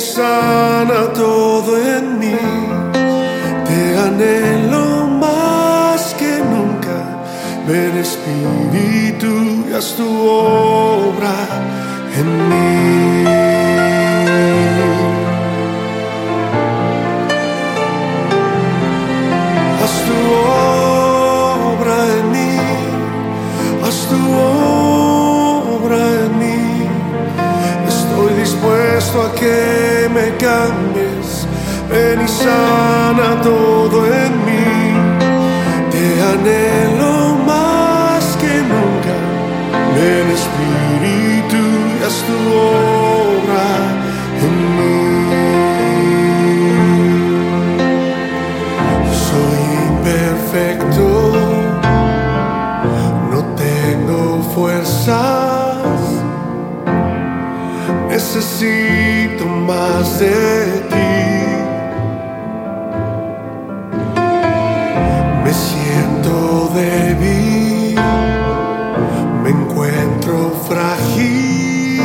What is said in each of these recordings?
sana todo en mí. Te anhelo más que nunca. Ven Espíritu y haz tu obra en mí. Me cambies, ven y sana todo en mí. Te anhelo más que nunca, ven Espíritu y haz tu obra en mí. Soy imperfecto, necesito más de ti. Me siento débil, me encuentro frágil.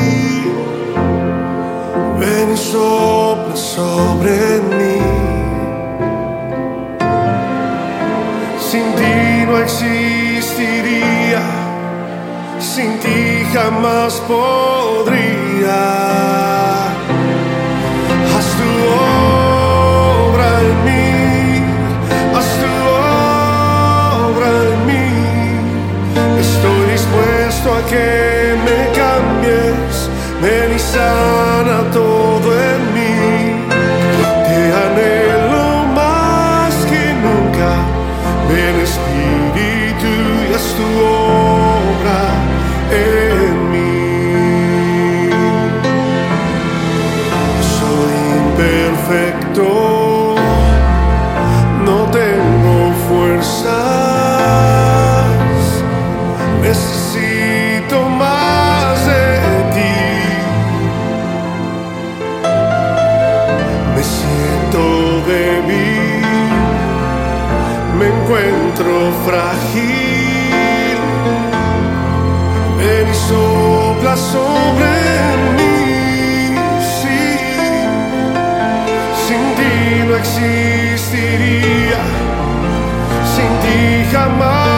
Ven y sopla sobre mí. Sin ti no existiría, sin ti jamás podría. Haz tu obra en mí, haz tu obra en mí. Estoy dispuesto a que me cambies, ven frágil. Ven y sopla sobre mí, sí. Sin ti no existiría, sin ti jamás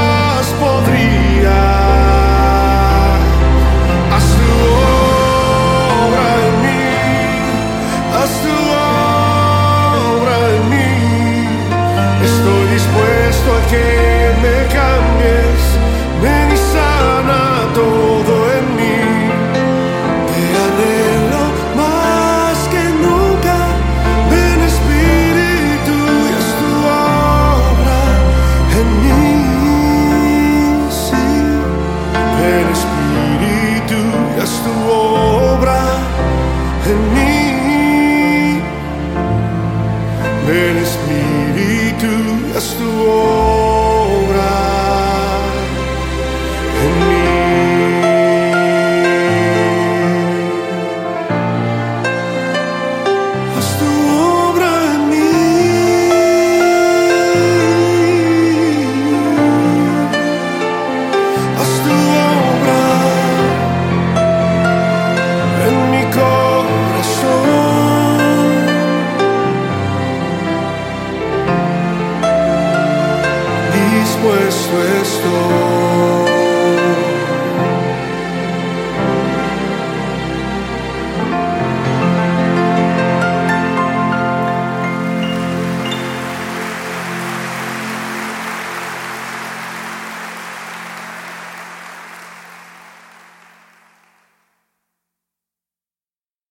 leads me to a. dispuesto.